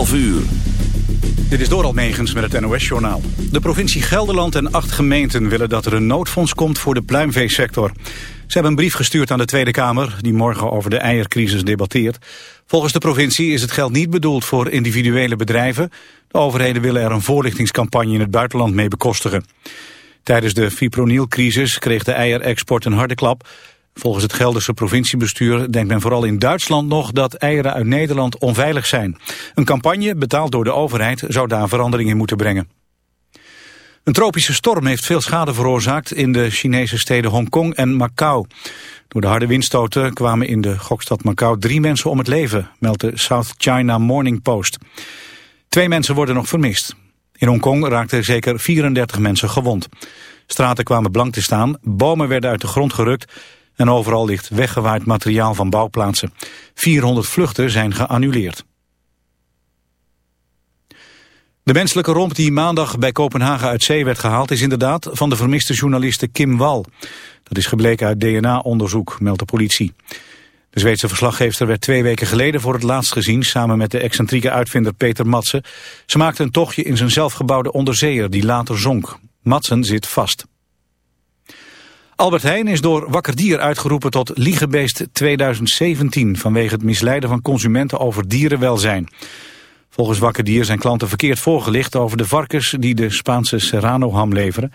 12 uur. Dit is Doral Megens met het NOS-journaal. De provincie Gelderland en acht gemeenten willen dat er een noodfonds komt voor de pluimveesector. Ze hebben een brief gestuurd aan de Tweede Kamer, die morgen over de eiercrisis debatteert. Volgens de provincie is het geld niet bedoeld voor individuele bedrijven. De overheden willen er een voorlichtingscampagne in het buitenland mee bekostigen. Tijdens de fipronilcrisis kreeg de eierexport een harde klap. Volgens het Gelderse provinciebestuur denkt men vooral in Duitsland nog dat eieren uit Nederland onveilig zijn. Een campagne, betaald door de overheid, zou daar verandering in moeten brengen. Een tropische storm heeft veel schade veroorzaakt in de Chinese steden Hongkong en Macau. Door de harde windstoten kwamen in de gokstad Macau drie mensen om het leven, meldt de South China Morning Post. Twee mensen worden nog vermist. In Hongkong raakten zeker 34 mensen gewond. Straten kwamen blank te staan, bomen werden uit de grond gerukt en overal ligt weggewaaid materiaal van bouwplaatsen. 400 vluchten zijn geannuleerd. De menselijke romp die maandag bij Kopenhagen uit zee werd gehaald... is inderdaad van de vermiste journaliste Kim Wal. Dat is gebleken uit DNA-onderzoek, meldt de politie. De Zweedse verslaggever werd twee weken geleden voor het laatst gezien... samen met de excentrieke uitvinder Peter Matsen. Ze maakten een tochtje in zijn zelfgebouwde onderzeeër die later zonk. Matsen zit vast. Albert Heijn is door Wakker Dier uitgeroepen tot Liegebeest 2017... vanwege het misleiden van consumenten over dierenwelzijn. Volgens Wakker Dier zijn klanten verkeerd voorgelicht over de varkens... die de Spaanse Serrano-ham leveren.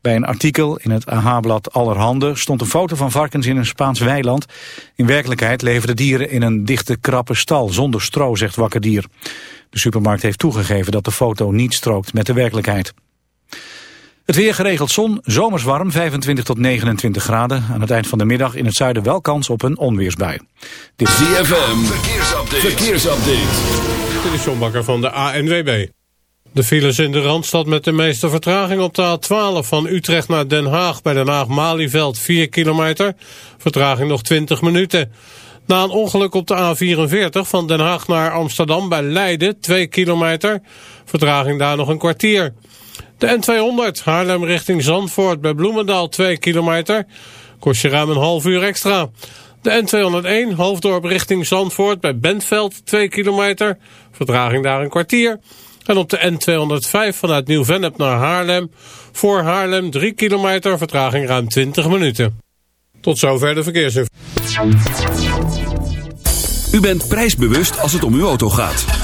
Bij een artikel in het AH-blad Allerhande stond een foto van varkens in een Spaans weiland. In werkelijkheid leverden dieren in een dichte krappe stal zonder stro, zegt Wakker Dier. De supermarkt heeft toegegeven dat de foto niet strookt met de werkelijkheid. Het weer geregeld zon, zomers warm, 25 tot 29 graden. Aan het eind van de middag in het zuiden wel kans op een onweersbui. Dit is ZFM, verkeersupdate. verkeersupdate. Dit is John Bakker van de ANWB. De files in de Randstad met de meeste vertraging op de A12 van Utrecht naar Den Haag. Bij Den Haag-Malieveld 4 kilometer. Vertraging nog 20 minuten. Na een ongeluk op de A44 van Den Haag naar Amsterdam bij Leiden 2 kilometer. Vertraging daar nog een kwartier. De N200 Haarlem richting Zandvoort bij Bloemendaal 2 kilometer. Kost je ruim een half uur extra. De N201 Hoofddorp richting Zandvoort bij Bentveld 2 kilometer. Vertraging daar een kwartier. En op de N205 vanuit Nieuw-Vennep naar Haarlem. Voor Haarlem 3 kilometer, vertraging ruim 20 minuten. Tot zover de verkeersinformatie. U bent prijsbewust als het om uw auto gaat.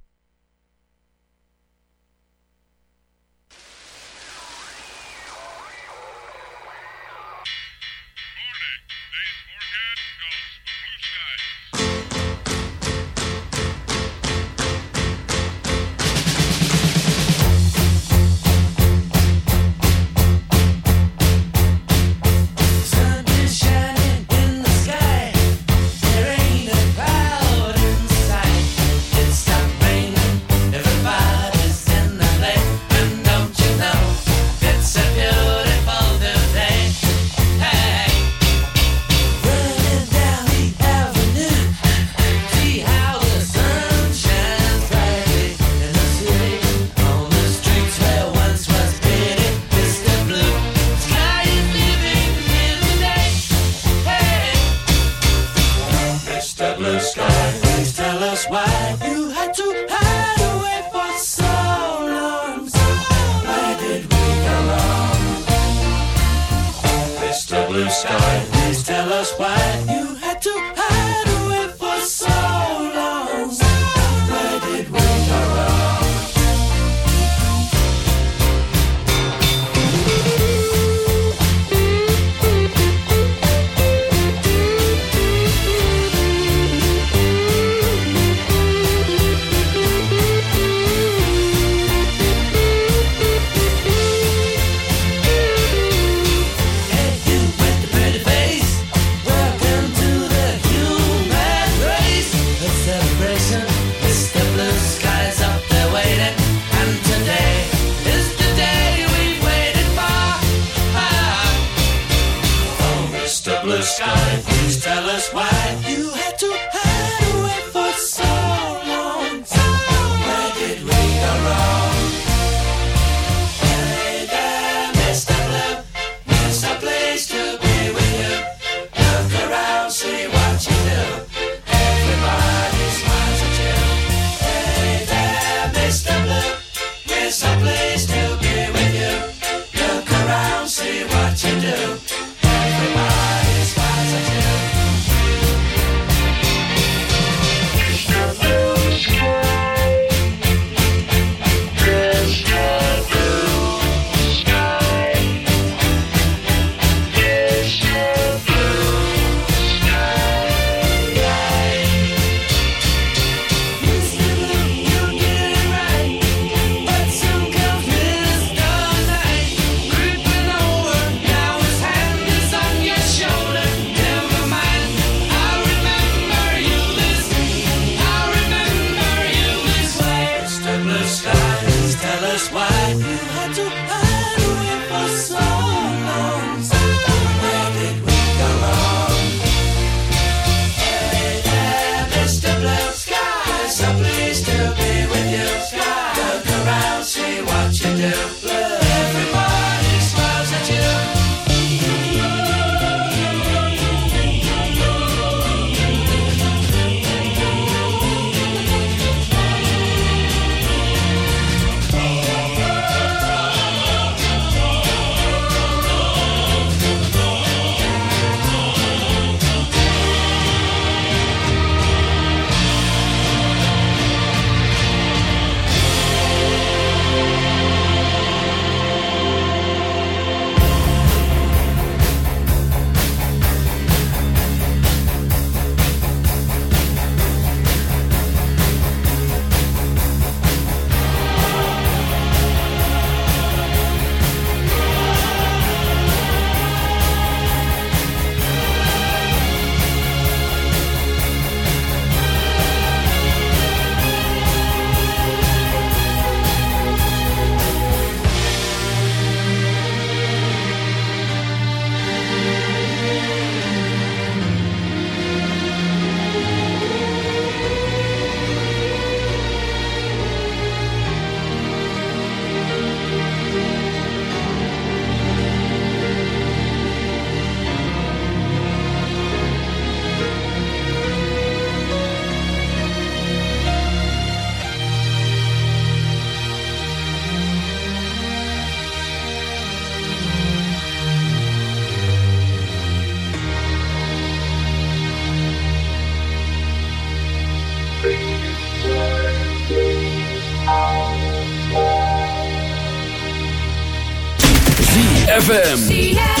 ZFM.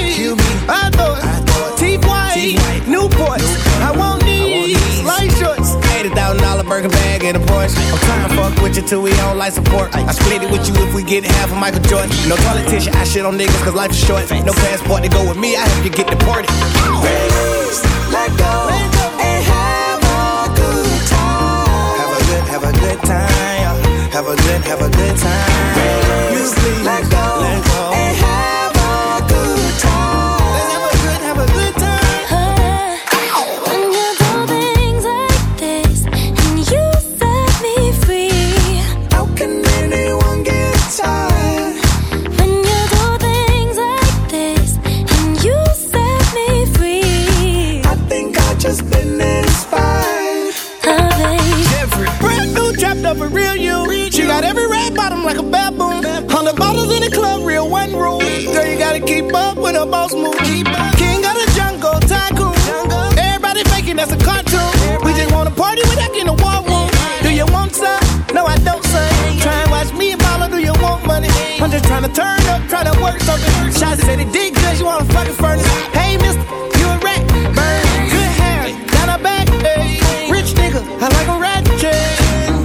Cuban, I thought. teeth white, Newport. I want these. light shorts. Eighty thousand dollar burger bag and a Porsche. I'm trying to fuck with you till we don't like support. I split it with you if we get half of Michael Jordan. No politician, I shit on niggas 'cause life is short. No passport to go with me, I hope you get deported. Release, let go, and have a good time. Have a good, have a good time. Have a good, have a good time. Release, let go. Trying to turn up, try to work something. Shots said it did good, you wanna fucking furnace. Hey, mister, you a rat. Burn, good hair, down her back. Hey, rich nigga, I like a rat.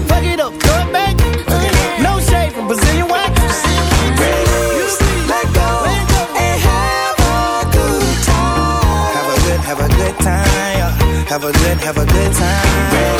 Fuck it up, throw it back. No shade from Brazilian wax. Let go and have a good time. Have a good, have a good time. Have a good, have a good time.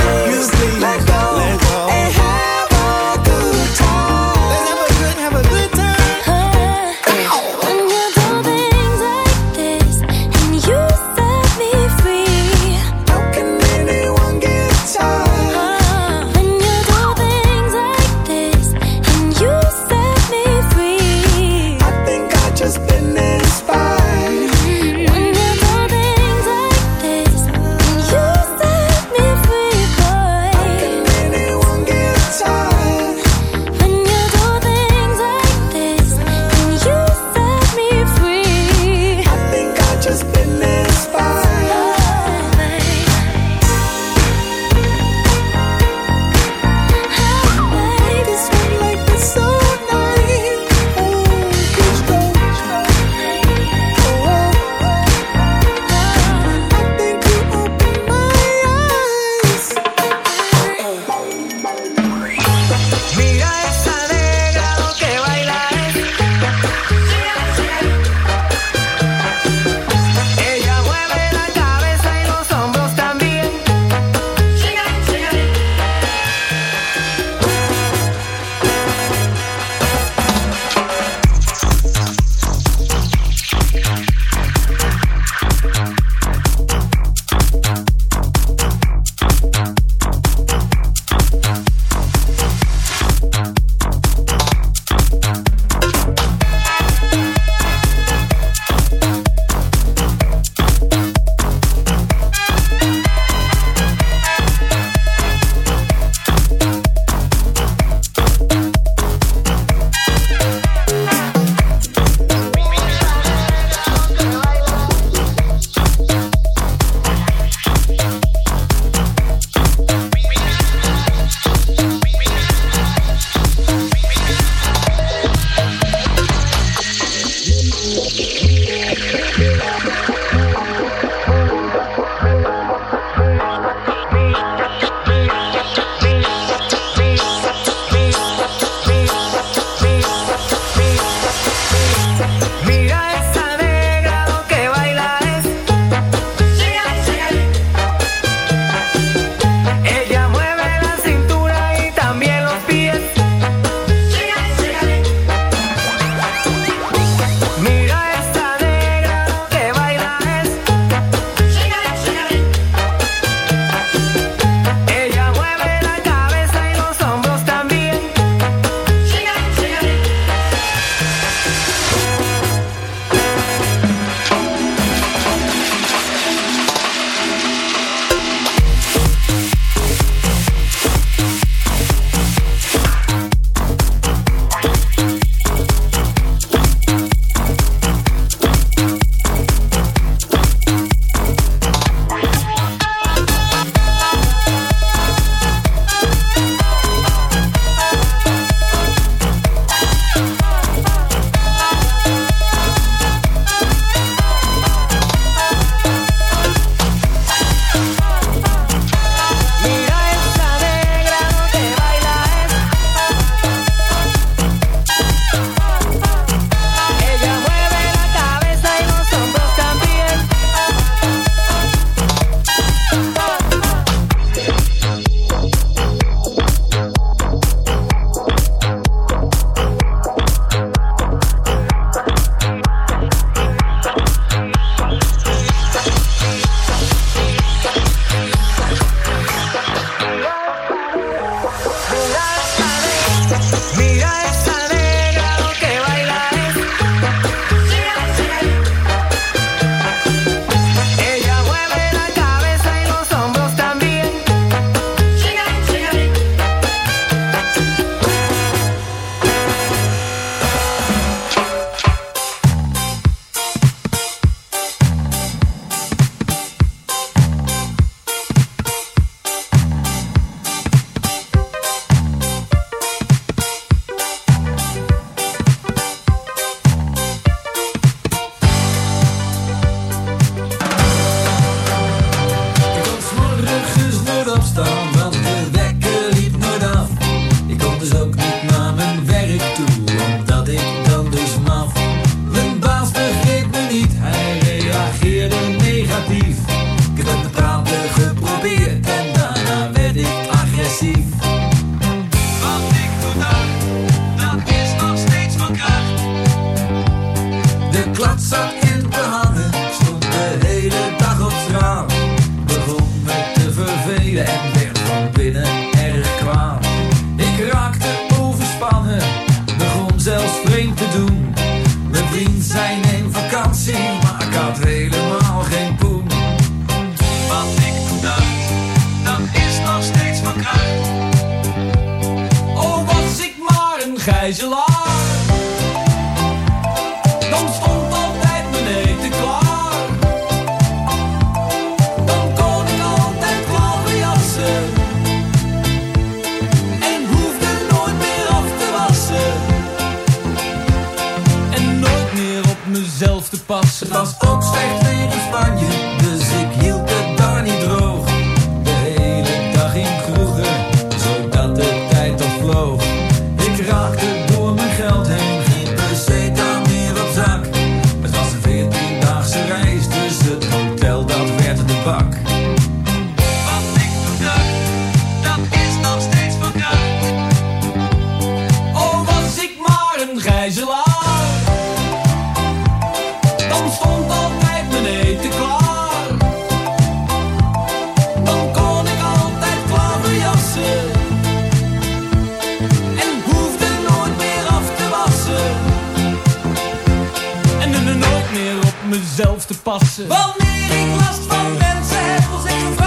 Ik last van mensen, heb ons echt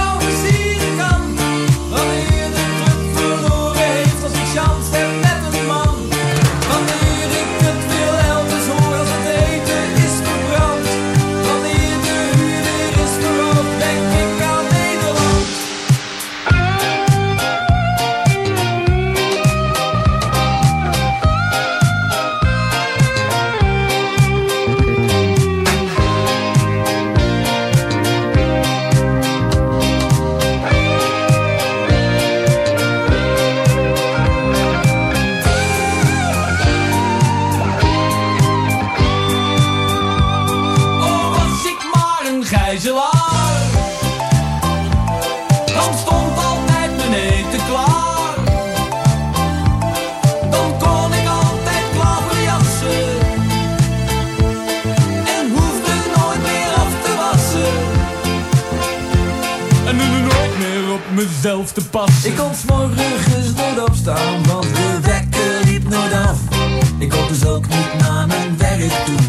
te. Ik kon s'morgens nooit opstaan, want de wekker liep nooit af. Ik kon dus ook niet naar mijn werk toe.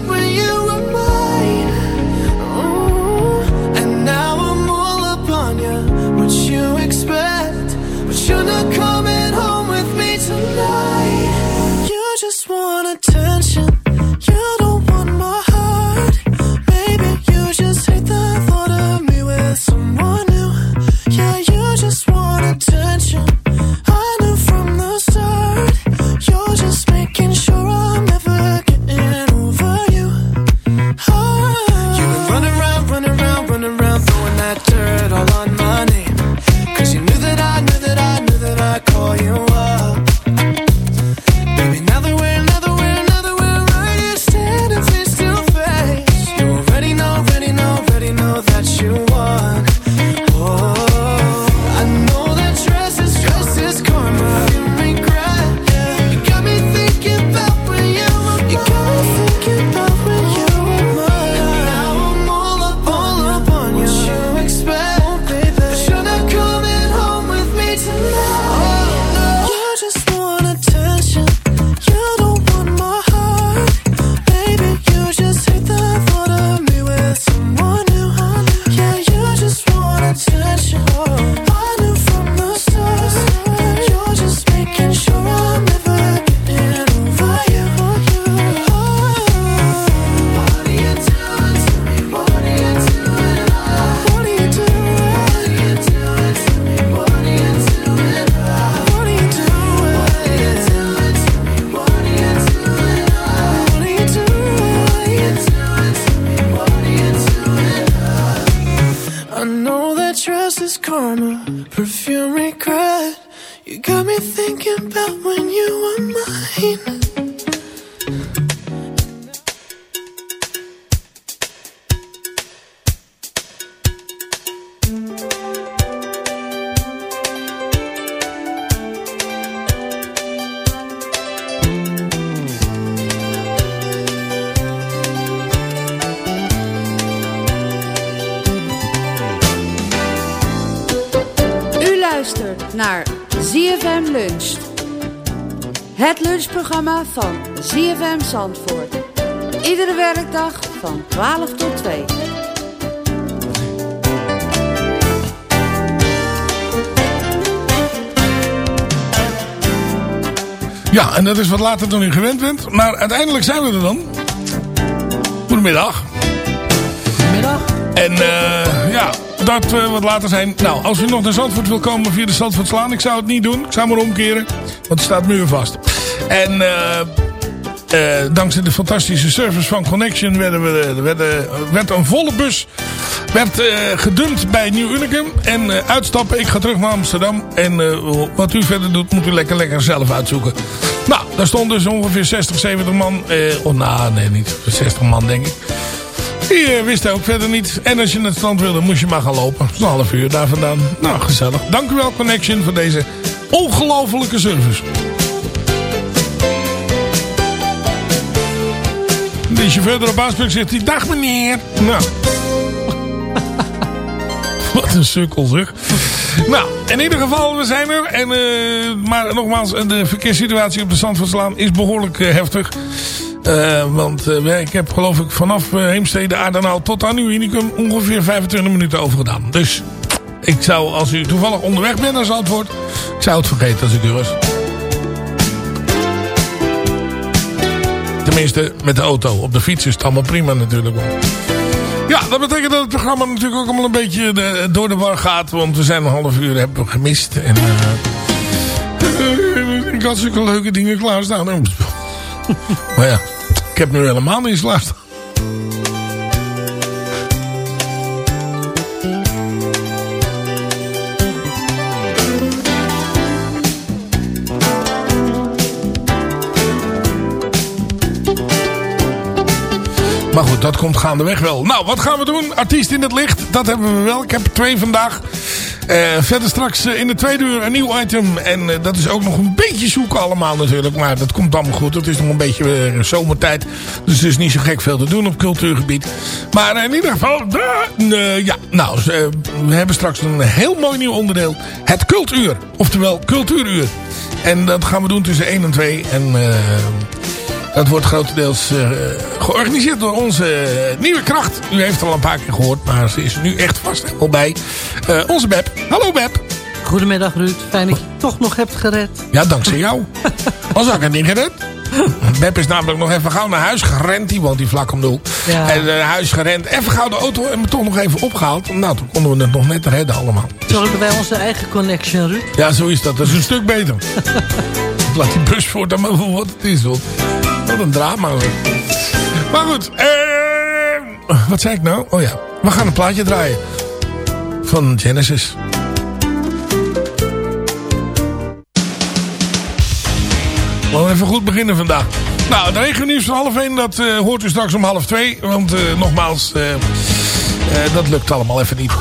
just want ZFM Zandvoort. Iedere werkdag van 12 tot 2. Ja, en dat is wat later dan u gewend bent. Maar uiteindelijk zijn we er dan. Goedemiddag. Goedemiddag. En uh, ja, dat we wat later zijn. Nou, als u nog naar Zandvoort wil komen via de Zandvoortslaan... ik zou het niet doen, ik zou maar omkeren. Want er staat muur vast. En uh, eh, dankzij de fantastische service van Connection werden we, werden, werd een volle bus werd, eh, gedumpt bij Nieuw Unicum. En eh, uitstappen, ik ga terug naar Amsterdam. En eh, wat u verder doet, moet u lekker lekker zelf uitzoeken. Nou, daar stond dus ongeveer 60, 70 man. Eh, oh, nou, nee, niet 60 man denk ik. Die eh, wisten ook verder niet. En als je naar het strand wilde, moest je maar gaan lopen. Zo'n half uur daar vandaan. Nou, gezellig. Dank u wel, Connection, voor deze ongelofelijke service. De chauffeur erop aanspreekt zegt hij, dag meneer. Nou. Wat een sukkel zeg. Nou, in ieder geval, we zijn er. En, eh, maar nogmaals, de verkeerssituatie op de Zandvoortslaan is behoorlijk eh, heftig. Eh, want ik heb geloof ik vanaf Heemstede Aardenaal tot aan Unicum ongeveer 25 minuten overgedaan. Dus ik zou, als u toevallig onderweg bent naar Zandvoort, ik zou het vergeten als ik u was. Tenminste, met de auto. Op de fiets is het allemaal prima natuurlijk. Ja, dat betekent dat het programma natuurlijk ook allemaal een beetje de- door de war gaat. Want we zijn een half uur hebben we gemist. En, eh, eh, ik had zulke leuke dingen klaarstaan. maar ja, ik heb nu helemaal niets klaarstaan. Maar goed, dat komt gaandeweg wel. Nou, wat gaan we doen? Artiest in het licht, dat hebben we wel. Ik heb twee vandaag. Eh, verder straks eh, in de tweede uur een nieuw item. En eh, dat is ook nog een beetje zoeken allemaal natuurlijk. Maar dat komt allemaal goed. Het is nog een beetje zomertijd. Dus er is niet zo gek veel te doen op cultuurgebied. Maar in ieder geval, ja, nou, we hebben straks een heel mooi nieuw onderdeel. Het cultuur. Oftewel cultuuruur. En dat gaan we doen tussen 1 en 2. En... dat wordt grotendeels eh, georganiseerd door onze eh, nieuwe kracht. U heeft het al een paar keer gehoord, maar ze is er nu echt vast helemaal bij. Eh, onze Beb. Hallo Beb. Goedemiddag Ruud. Fijn dat je het toch nog hebt gered. Ja, dankzij jou. Anders had ik het niet gered. Beb is namelijk nog even gauw naar huis gerend. Die woont die vlak om de hoek. Ja. En naar huis gerend. Even gauw de auto en me toch nog even opgehaald. Nou, toen konden we het nog net redden allemaal. Zorgen wij onze eigen connection, Ruud? Ja, zo is dat. Dat is een stuk beter. Laat die bus voor dan maar voor wat het is. Hoor. Wat een drama. Maar goed. eh, wat zei ik nou? Oh ja. We gaan een plaatje draaien. Van Genesis. We even goed beginnen vandaag. Nou, het regennieuws van half 1, dat eh, hoort u straks om half 2. Want eh, nogmaals, eh, dat lukt allemaal even niet.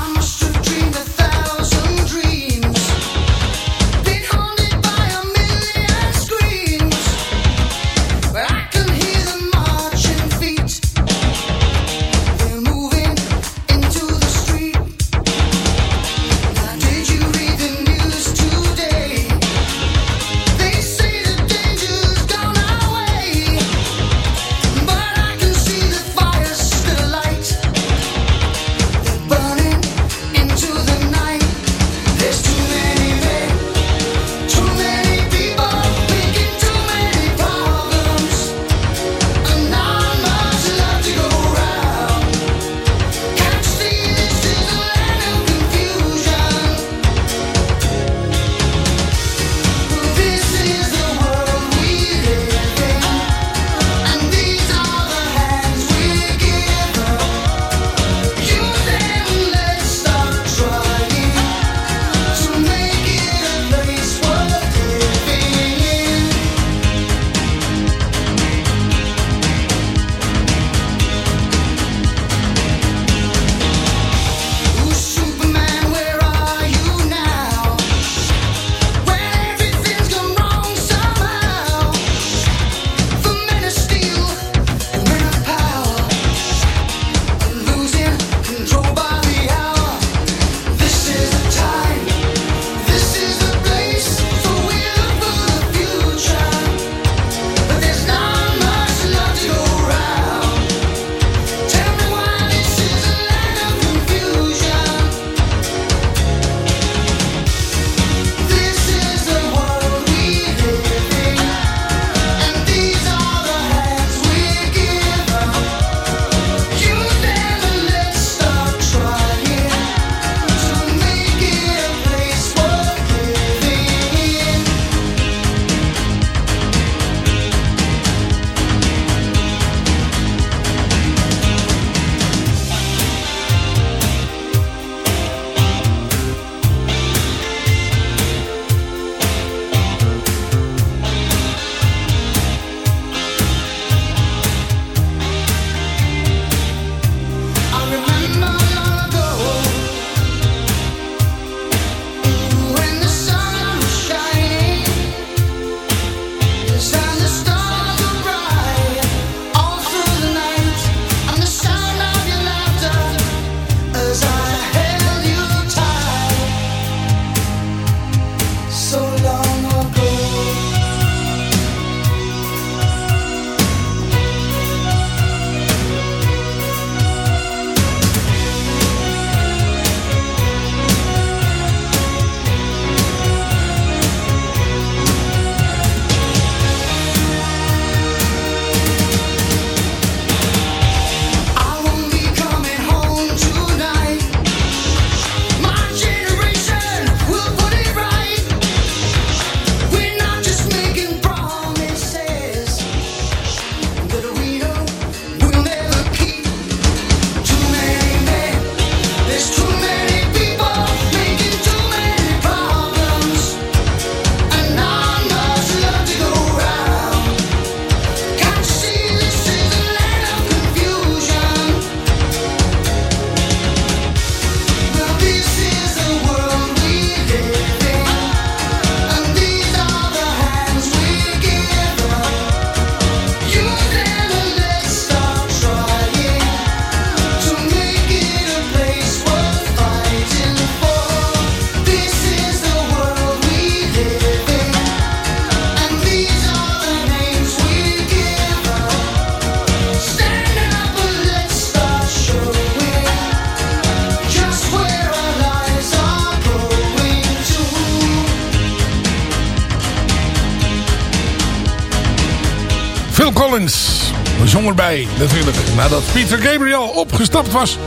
Nadat Peter Gabriel opgestapt was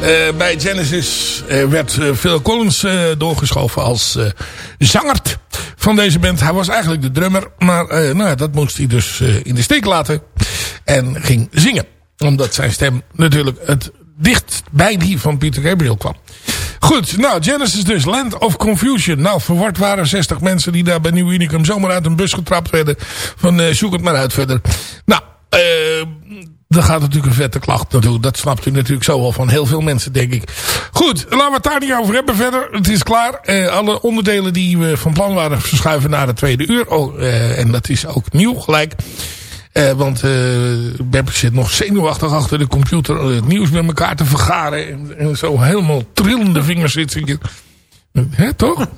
eh, bij Genesis... eh, werd eh, Phil Collins doorgeschoven als zanger van deze band. Hij was eigenlijk de drummer, maar nou, dat moest hij dus in de steek laten. En ging zingen. Omdat zijn stem natuurlijk het dicht bij die van Peter Gabriel kwam. Goed, nou, Genesis dus, Land of Confusion. Nou, verward waren 60 mensen die daar bij Nieuw Unicum zomaar uit een bus getrapt werden. Van zoek het maar uit verder. Nou, gaat natuurlijk een vette klacht naartoe. Dat snapt u natuurlijk zo wel van heel veel mensen, denk ik. Goed, laten we het daar niet over hebben verder. Het is klaar. Eh, alle onderdelen die we van plan waren verschuiven naar de tweede uur. Oh, eh, en dat is ook nieuw gelijk. Eh, want Beb zit nog zenuwachtig achter de computer het nieuws met elkaar te vergaren. En, en zo helemaal trillende vingers zit ze. Hè, toch? Het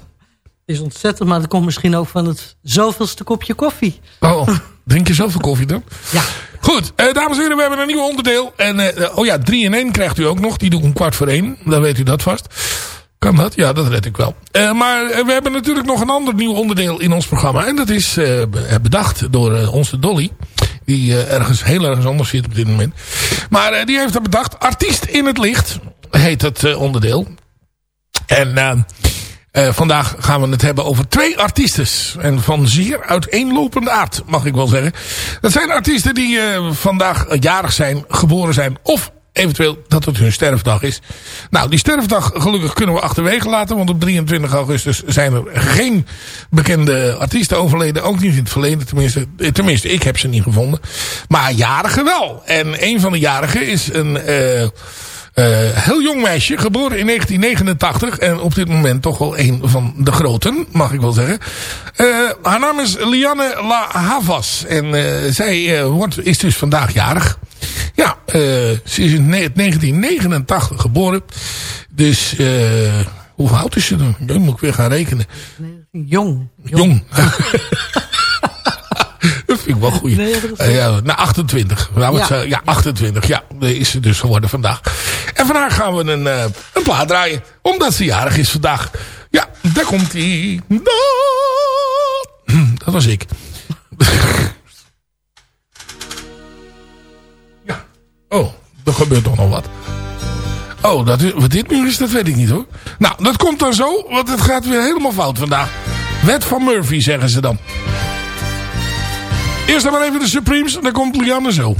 is ontzettend, maar dat komt misschien ook van het zoveelste kopje koffie. Oh, drink je zoveel koffie dan? Ja. Goed, eh, dames en heren, we hebben een nieuw onderdeel. En, eh, oh ja, 3 in 1 krijgt u ook nog. Die doe ik een kwart voor één. Dan weet u dat vast. Kan dat? Ja, dat red ik wel. Eh, maar eh, we hebben natuurlijk nog een ander nieuw onderdeel in ons programma. En dat is eh, be- bedacht door onze Dolly. Die ergens heel ergens anders zit op dit moment. Maar die heeft dat bedacht. Artiest in het licht heet eh, onderdeel. En eh, vandaag gaan we het hebben over twee artiestes. En van zeer uiteenlopende aard, mag ik wel zeggen. Dat zijn artiesten die eh, vandaag jarig zijn, geboren zijn... of eventueel dat het hun sterfdag is. Nou, die sterfdag gelukkig kunnen we achterwege laten... want op 23 augustus zijn er geen bekende artiesten overleden. Ook niet in het verleden, tenminste. eh, Tenminste, ik heb ze niet gevonden. Maar jarigen wel. En een van de jarigen is een... heel jong meisje, geboren in 1989. En op dit moment toch wel een van de groten, mag ik wel zeggen. Eh, haar naam is Lianne La Havas. En eh, zij eh, wordt, is dus vandaag jarig. Ja, eh, ze is in ne- 1989 geboren. Dus, eh hoe oud is ze dan? Dan moet ik weer gaan rekenen. Jong. Jong. Dat vind ik wel goed. ja, nou, 28. Nou, Ja. ja, 28. Ja, is ze dus geworden vandaag. En vandaag gaan we een, eh, een plaat draaien. Omdat ze jarig is vandaag. Ja, daar komt hij. Dat was ik. ja. Oh, er gebeurt toch nog wat. Oh, dat, wat dit nu is, dat weet ik niet hoor. Nou, dat komt dan zo, want het gaat weer helemaal fout vandaag. Wet van Murphy, zeggen ze dan. Eerst dan maar even de Supremes, en dan komt Lianne zo.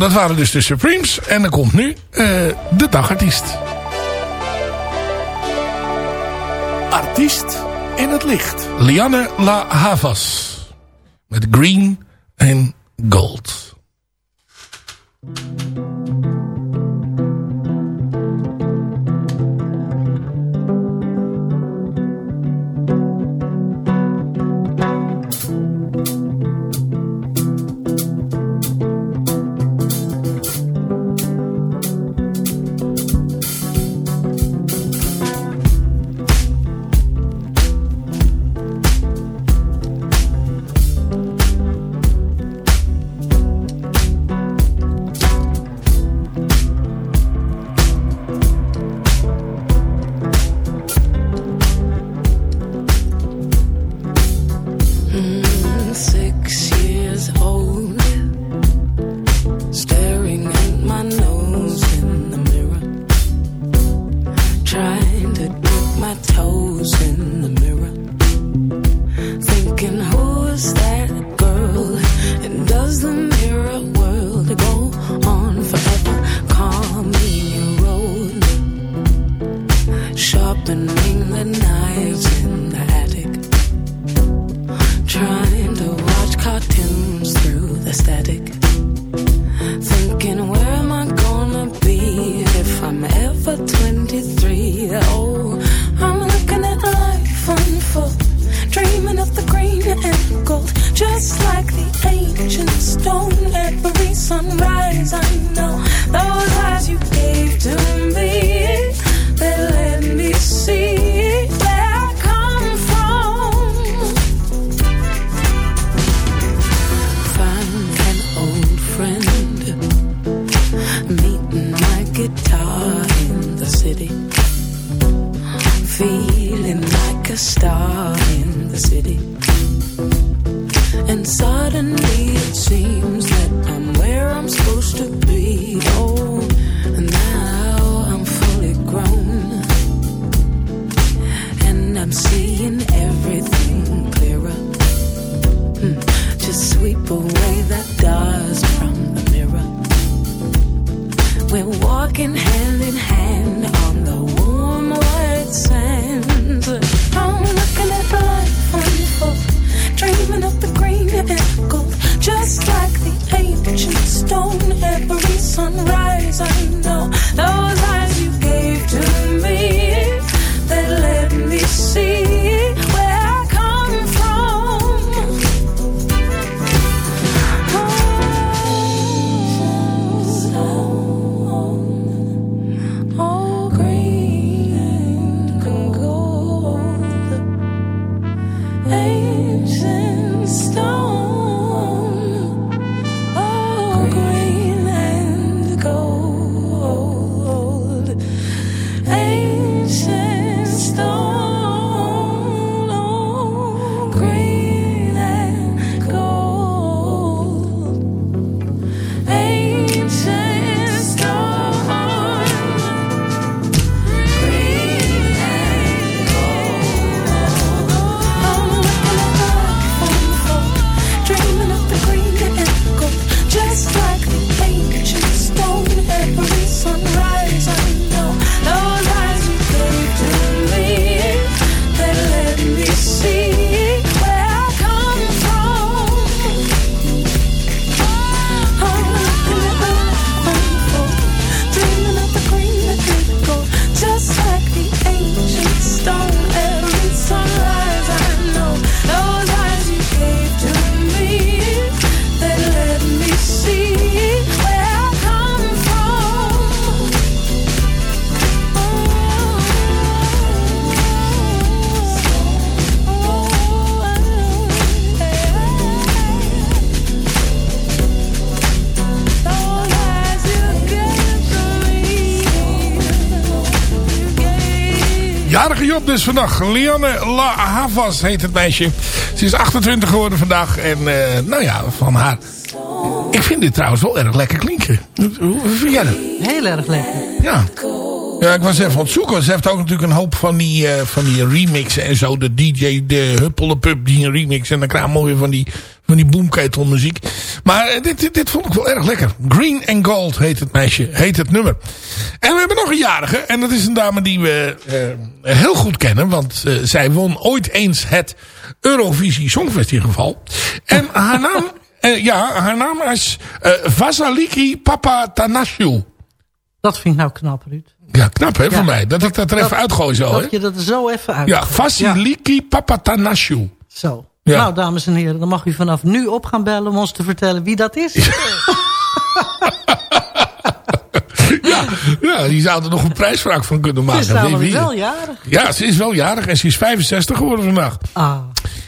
dat waren dus de Supremes. En dan komt nu eh, de dagartiest. Artiest in het licht. Lianne La Havas. Met green en gold. stone every sunrise. Jarige Job dus vandaag. Lianne La Havas heet het meisje. Ze is 28 geworden vandaag. En eh, nou ja, van haar. Ik vind dit trouwens wel erg lekker klinken. Hoe vind jij dat? Heel erg lekker. Ja. Ja, ik was even aan het zoeken. Ze heeft ook natuurlijk een hoop van die, uh, van die remixen en zo. De DJ, de Huppelepup die een remix en dan krijg je mooi van die met die boomketelmuziek. Maar eh, dit, dit, dit vond ik wel erg lekker. Green and Gold heet het meisje, heet het nummer. En we hebben nog een jarige. En dat is een dame die we eh, heel goed kennen. Want eh, zij won ooit eens het Eurovisie Songfestival. En haar naam, eh, ja, haar naam is Vasiliki Papatanasiou. Dat vind ik nou knap, Ruud. Ja, knap hè, Ja. voor mij. Dat ik dat er even uitgooi zo, hè. Dat je dat er zo even uit. Ja, Vasiliki Papatanasiou. Zo. Ja. Nou, dames en heren, dan mag u vanaf nu op gaan bellen om ons te vertellen wie dat is. Ja, die zou er nog een prijsvraag van kunnen Ze maken. is Wie- namelijk wie- wel jarig. Ja, ze is wel jarig en ze is 65 geworden vandaag. Ah,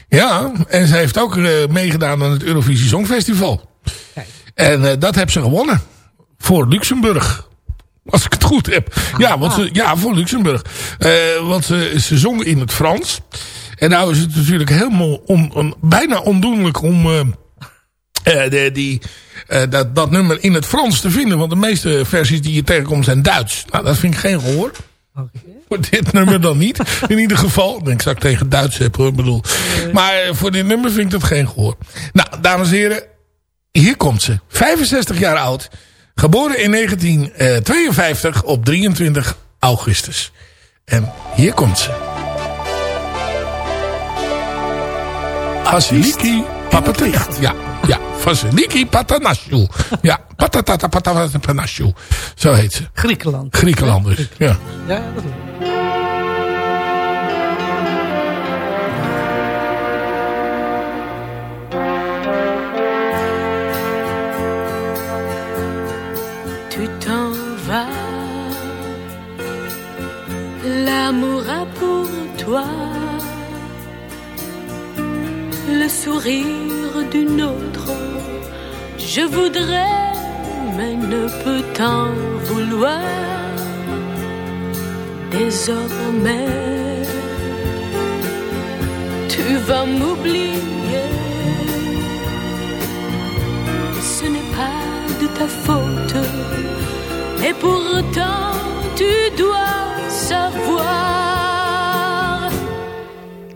Ja, en ze heeft ook eh, meegedaan aan het Eurovisie Songfestival. En eh, dat heeft ze gewonnen. Voor Luxemburg. Als ik het goed heb. Ja, want ze, ja voor Luxemburg. Eh, want ze, ze zong in het Frans. En nou is het natuurlijk helemaal on, on- bijna ondoenlijk om eh, eh, die, eh, dat, dat nummer in het Frans te vinden. Want de meeste versies die je tegenkomt zijn Duits. Nou, dat vind ik geen gehoor. Voor dit nummer dan niet. In ieder geval. Ik denk dat ik tegen Duits heb hoor. Bedoel. Maar voor dit nummer vind ik dat geen gehoor. Nou, dames en heren. Hier komt ze. 65 jaar oud. Geboren in 1952 op 23 augustus. En hier komt ze. Vasiliki Papatricht. Ja, ja. Vasiliki Patanasiou. Ja, Patatata Patanasiou. Zo heet ze. Griekenland. Griekenland dus. Ja. Ja, dat Tu t'en vas, l'amour a pour toi le sourire d'une autre. Je voudrais, mais ne peux t'en vouloir. Désormais, tu vas m'oublier. Ce n'est pas de ta faute. Et pourtant, tu dois savoir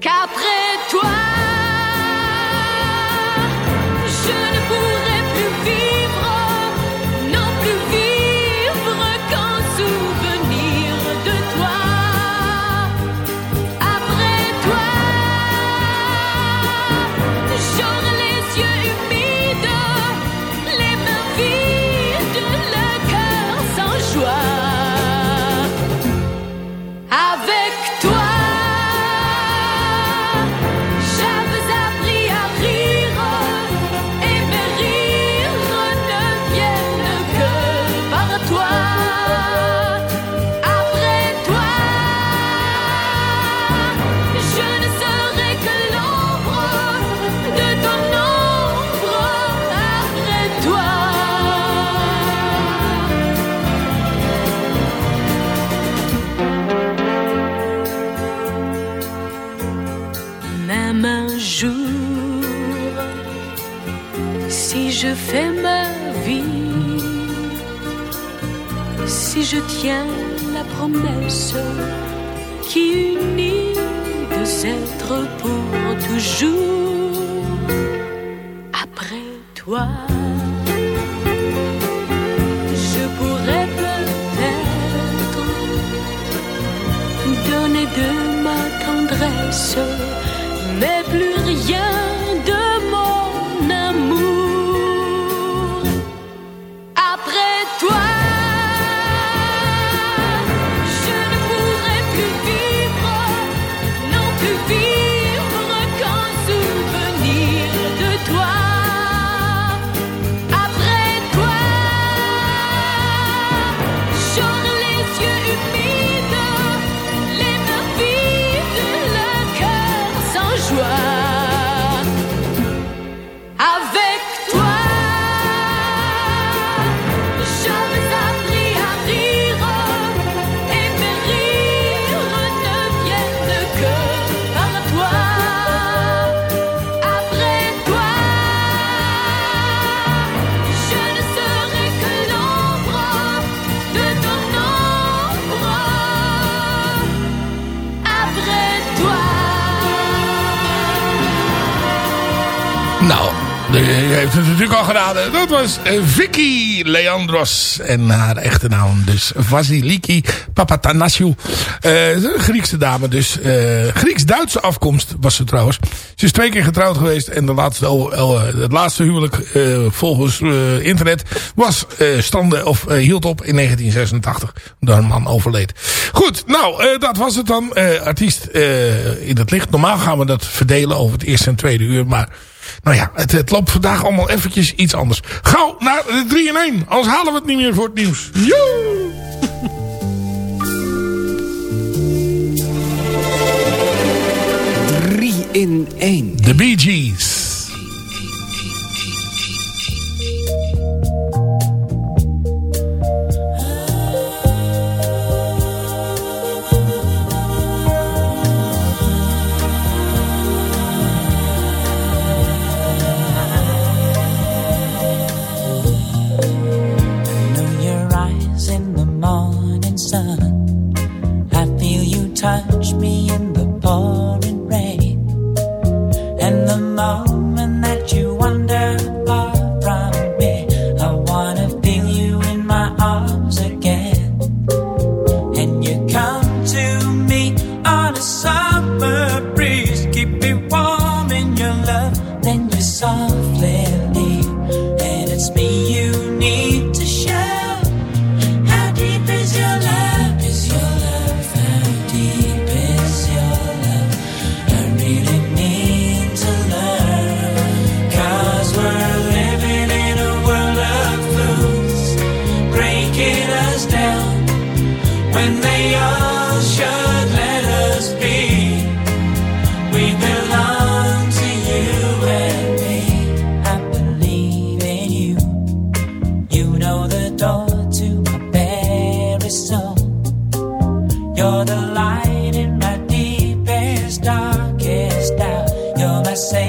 qu'après je fais ma vie, si je tiens la promesse qui unit deux êtres pour toujours, après toi, je pourrais peut-être donner de ma tendresse, mais plus rien u heeft het natuurlijk al geraden. Dat was eh, Vicky Leandros. En haar echte naam dus Vasiliki Papatanasiou. Een Griekse dame dus. Eh, Grieks-Duitse afkomst was ze trouwens. Ze is twee keer getrouwd geweest. En de laatste, oh, oh, het laatste huwelijk volgens internet was eh stande of hield op in 1986. Door een man overleed. Goed, nou dat was het dan. Artiest in het licht. Normaal gaan we dat verdelen over het eerste en tweede uur. Maar nou ja, het, het loopt vandaag allemaal eventjes iets anders. Gauw naar de 3 in 1. Anders halen we het niet meer voor het nieuws. Joe! 3 in 1. De Bee Gees. You're the light in my deepest, darkest doubt. You're my savior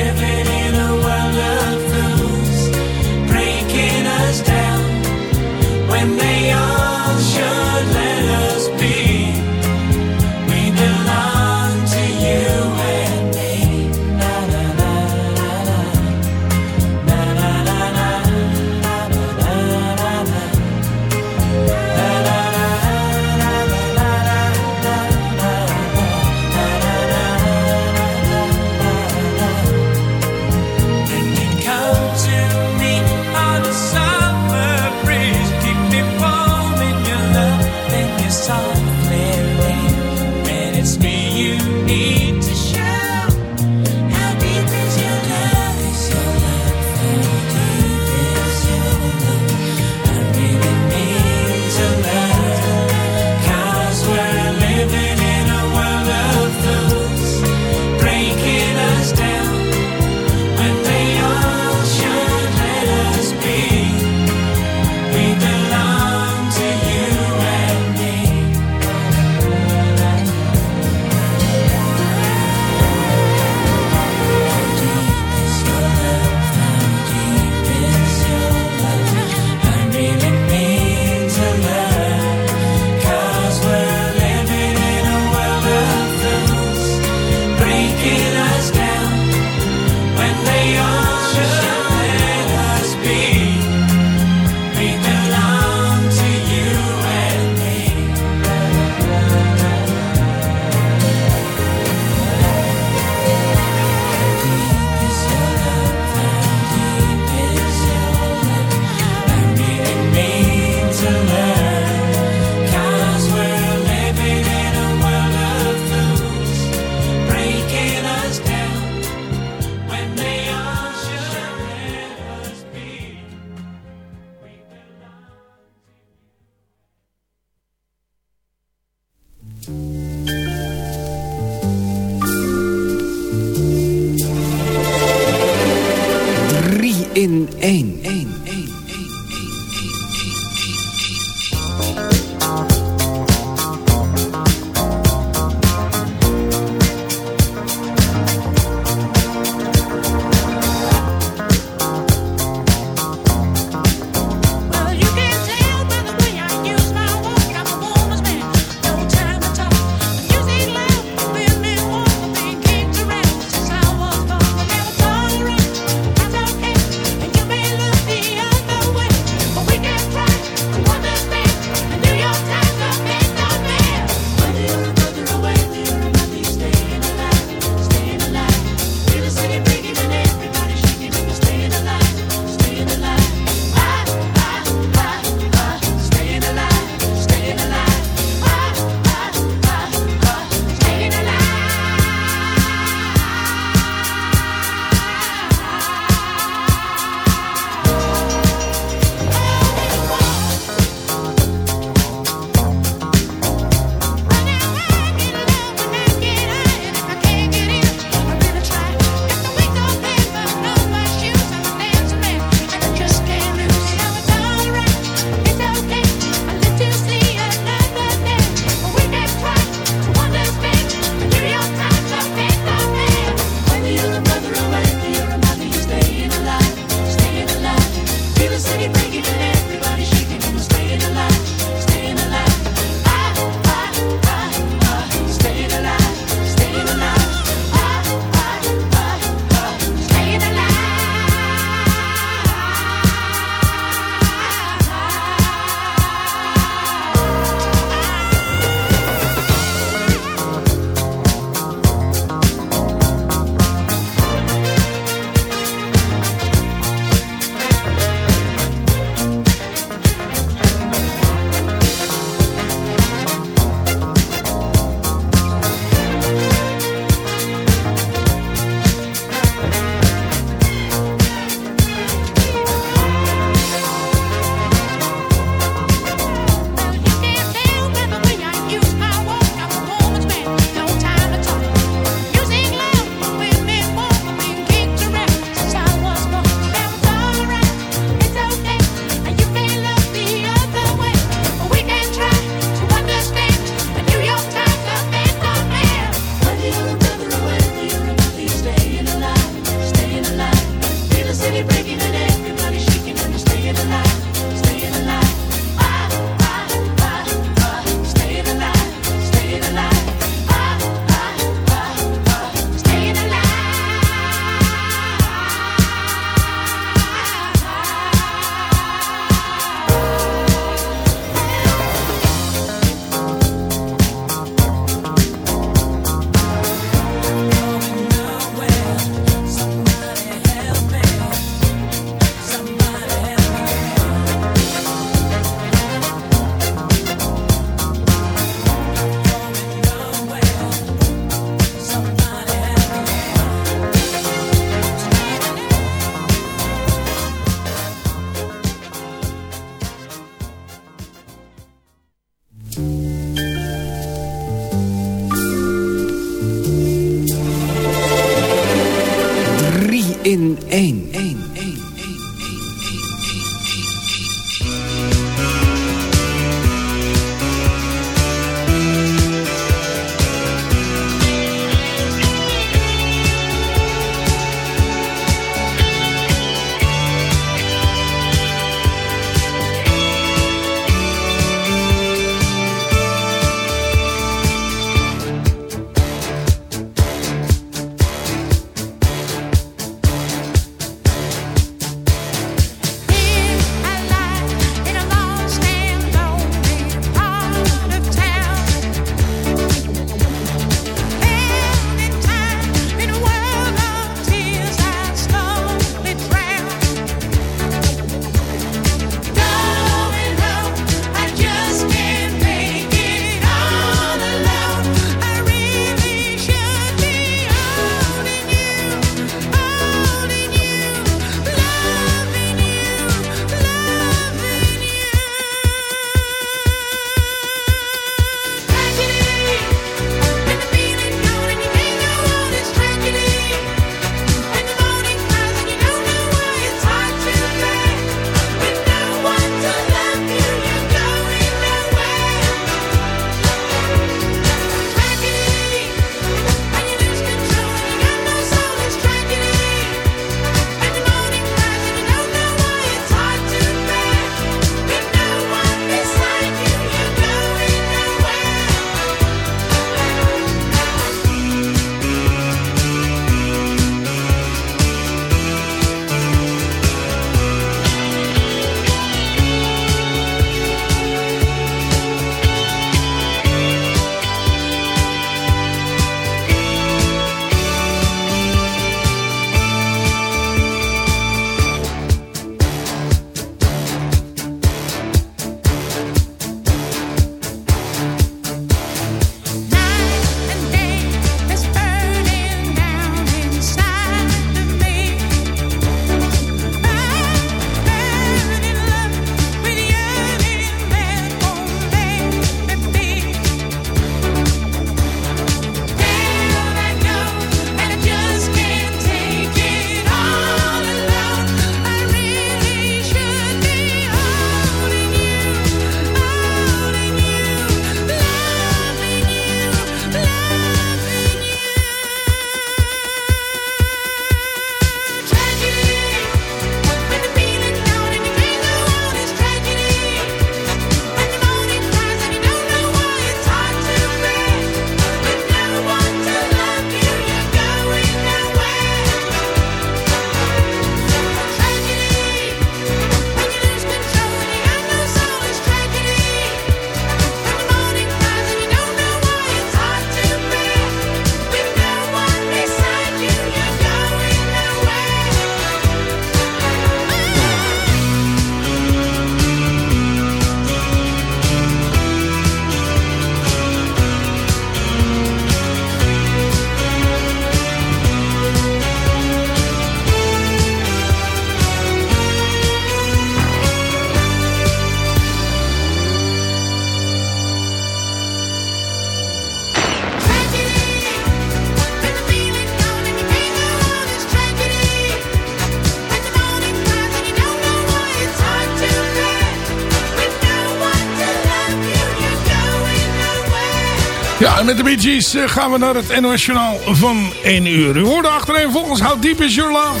en met de Bee Gees eh, gaan we naar het NOS Journaal van 1 uur. U hoorde achterin volgens How Deep Is Your Love?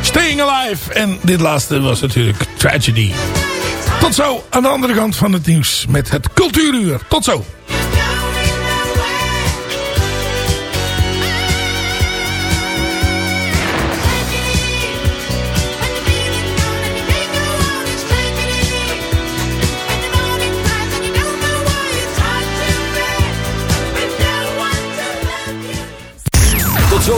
Staying Alive. En dit laatste was natuurlijk Tragedy. Tot zo aan de andere kant van het nieuws met het Cultuuruur. Tot zo.